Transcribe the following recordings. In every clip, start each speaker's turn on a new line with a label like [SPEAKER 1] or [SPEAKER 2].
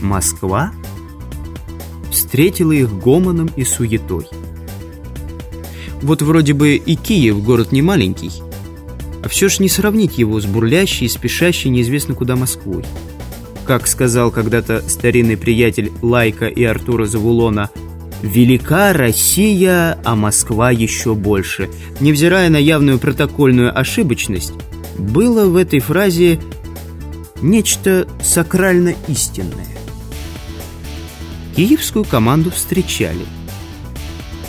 [SPEAKER 1] Москва встретила их гомоном и суетой. Вот вроде бы и Киев город не маленький, а все ж не сравнить его с бурлящей и спешащей неизвестно куда Москвой. Как сказал когда-то старинный приятель Лайка и Артура Завулона, «Велика Россия, а Москва еще больше». Невзирая на явную протокольную ошибочность, было в этой фразе нечто сакрально истинное. Киевскую команду встречали.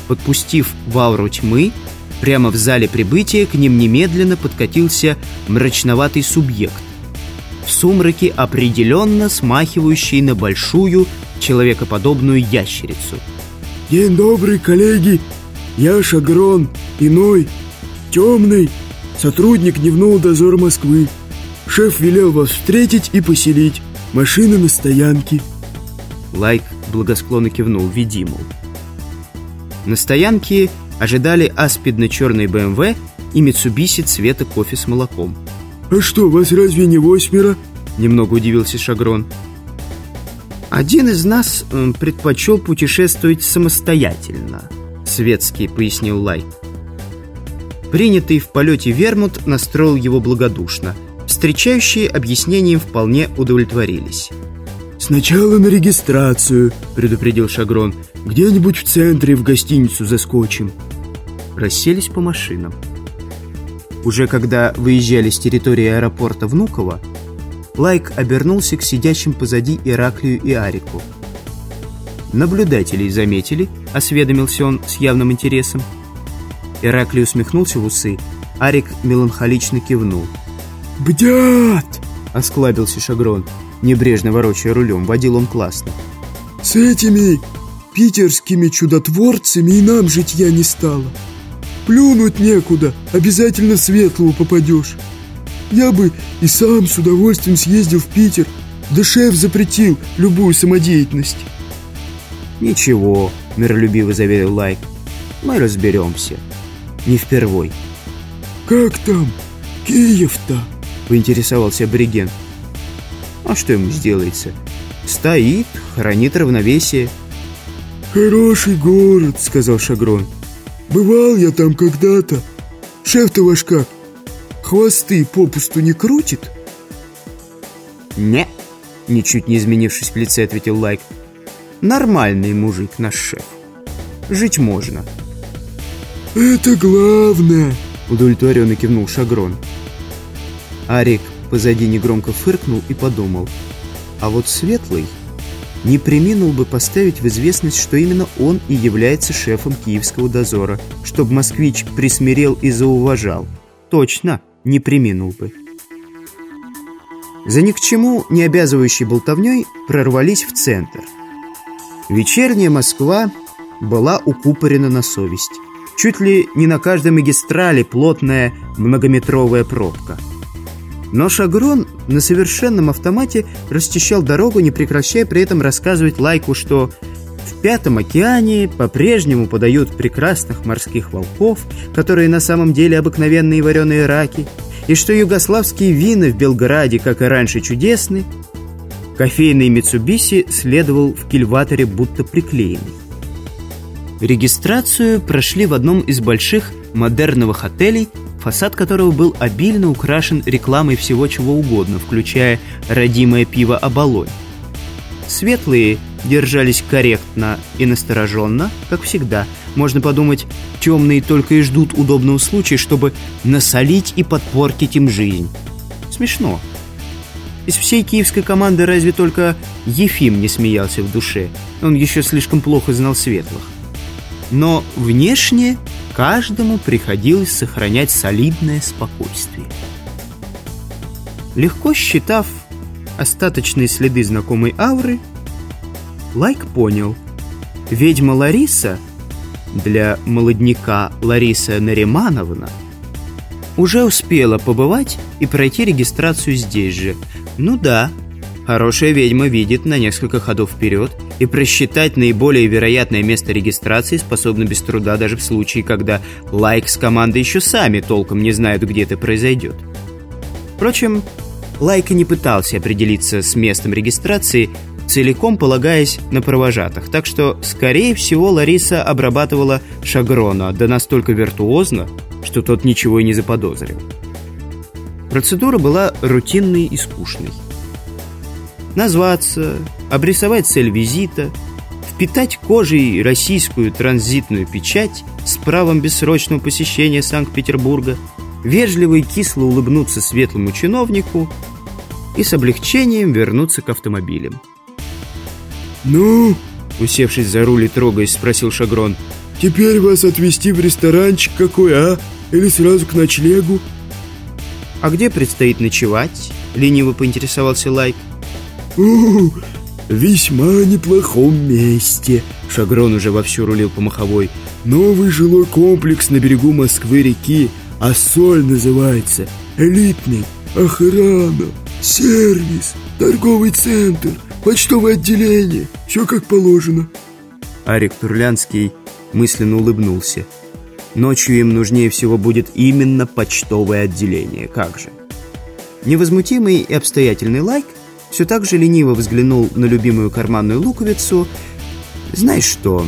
[SPEAKER 1] Подпустив в ауру тьмы, прямо в зале прибытия к ним немедленно подкатился мрачноватый субъект. В сумраке определенно смахивающий на большую человекоподобную ящерицу.
[SPEAKER 2] «День добрый, коллеги! Я Шагрон, иной, темный, сотрудник дневного дозора Москвы. Шеф велел вас встретить и поселить. Машина на стоянке».
[SPEAKER 1] Лайк благосклонно кивнул, веди, На стоянке ожидали аспидно-черный БМВ и Митсубиси цвета кофе с молоком.
[SPEAKER 2] «А что, вас разве не восьмеро?»
[SPEAKER 1] Немного удивился Шагрон. «Один из нас предпочел путешествовать самостоятельно», светски пояснил Лайк. Принятый в полете вермут настроил его благодушно. Встречающие объяснением вполне удовлетворились.
[SPEAKER 2] «Сначала на регистрацию», — предупредил Шагрон. «Где-нибудь в центре в гостиницу заскочим».
[SPEAKER 1] Расселись по машинам. Уже когда выезжали с территории аэропорта Внуково, Лайк обернулся к сидящим позади Ираклию и Арику. «Наблюдателей заметили?» — осведомился он с явным интересом. Ираклий усмехнулся в усы, Арик меланхолично кивнул.
[SPEAKER 2] «Бдят!»
[SPEAKER 1] — осклабился Шагрон небрежно ворочая рулем. Водил он классно.
[SPEAKER 2] «С этими питерскими чудотворцами и нам житья не стало. Плюнуть некуда, обязательно светлого попадешь. Я бы и сам с удовольствием съездил в Питер, да шеф запретил любую самодеятельность».
[SPEAKER 1] «Ничего», — миролюбиво заверил Лайк, — «мы разберемся. Не впервой».
[SPEAKER 2] «Как там? Киев-то?»
[SPEAKER 1] — поинтересовался абориген. А что ему сделается? Стоит, хранит равновесие.
[SPEAKER 2] «Хороший город», — сказал Шагрон. «Бывал я там когда-то. Шеф-то ваш как? Хвосты попусту не крутит?»
[SPEAKER 1] «Не», — ничуть не изменившись в лице, ответил Лайк. «Нормальный мужик наш шеф. Жить можно».
[SPEAKER 2] «Это главное», —
[SPEAKER 1] удовлетворенно кивнул Шагрон. Арик позади негромко фыркнул и подумал. А вот Светлый не приминул бы поставить в известность, что именно он и является шефом киевского дозора, чтобы москвич присмирел и зауважал. Точно, не приминул бы. За ни к чему не обязывающей болтовней прорвались в центр. Вечерняя Москва была укупорена на совесть. Чуть ли не на каждой магистрали плотная многометровая пробка – но Шагрон на совершенном автомате расчищал дорогу, не прекращая при этом рассказывать Лайку, что в Пятом океане по-прежнему подают прекрасных морских волков, которые на самом деле обыкновенные вареные раки, и что югославские вина в Белграде, как и раньше, чудесны. Кофейный Митсубиси следовал в кильваторе будто приклеенный. Регистрацию прошли в одном из больших модерновых отелей фасад которого был обильно украшен рекламой всего чего угодно, включая родимое пиво «Оболонь». Светлые держались корректно и настороженно, как всегда. Можно подумать, темные только и ждут удобного случая, чтобы насолить и подпортить им жизнь. Смешно. Из всей киевской команды разве только Ефим не смеялся в душе. Он еще слишком плохо знал светлых. Но внешне каждому приходилось сохранять солидное спокойствие. Легко считав остаточные следы знакомой ауры, Лайк понял, ведьма Лариса, для молодняка Лариса Наримановна, уже успела побывать и пройти регистрацию здесь же. Ну да, Хорошая ведьма видит на несколько ходов вперед и просчитать наиболее вероятное место регистрации способна без труда даже в случае, когда лайк с командой еще сами толком не знают, где это произойдет. Впрочем, Лайка не пытался определиться с местом регистрации, целиком полагаясь на провожатых. Так что, скорее всего, Лариса обрабатывала Шагрона, да настолько виртуозно, что тот ничего и не заподозрил. Процедура была рутинной и скучной. Назваться, обрисовать цель визита, впитать кожей российскую транзитную печать с правом бессрочного посещения Санкт-Петербурга, вежливо и кисло улыбнуться светлому чиновнику и с облегчением вернуться к автомобилям.
[SPEAKER 2] «Ну?»
[SPEAKER 1] Усевшись за руль и трогаясь, спросил Шагрон.
[SPEAKER 2] «Теперь вас отвезти в ресторанчик какой, а? Или сразу к ночлегу?»
[SPEAKER 1] «А где предстоит ночевать?» Лениво поинтересовался Лайк.
[SPEAKER 2] «У, весьма неплохом месте», Шагрон уже вовсю рулил по маховой. «Новый жилой комплекс на берегу Москвы-реки, а соль называется. Элитный, охрана, сервис, торговый центр, почтовое отделение. Все как положено».
[SPEAKER 1] Арик Турлянский мысленно улыбнулся. Ночью им нужнее всего будет именно почтовое отделение. Как же? Невозмутимый и обстоятельный лайк все так же лениво взглянул на любимую карманную луковицу. «Знаешь что?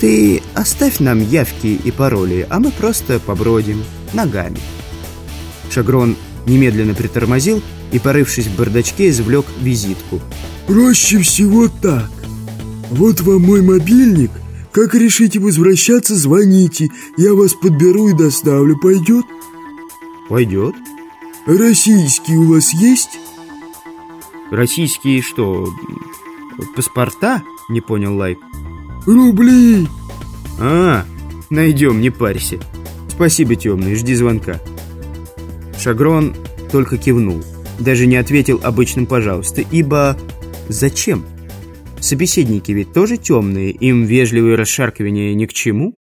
[SPEAKER 1] Ты оставь нам явки и пароли, а мы просто побродим ногами». Шагрон немедленно притормозил и, порывшись в бардачке, извлек визитку.
[SPEAKER 2] «Проще всего так. Вот вам мой мобильник. Как решите возвращаться, звоните. Я вас подберу и доставлю. Пойдет?»
[SPEAKER 1] «Пойдет».
[SPEAKER 2] «Российский у вас есть?»
[SPEAKER 1] «Российские что, паспорта?» — не понял Лайк.
[SPEAKER 2] «Рубли!»
[SPEAKER 1] «А, найдем, не парься. Спасибо, темный, жди звонка». Шагрон только кивнул, даже не ответил обычным «пожалуйста», ибо зачем? Собеседники ведь тоже темные, им вежливые расшаркивания ни к чему.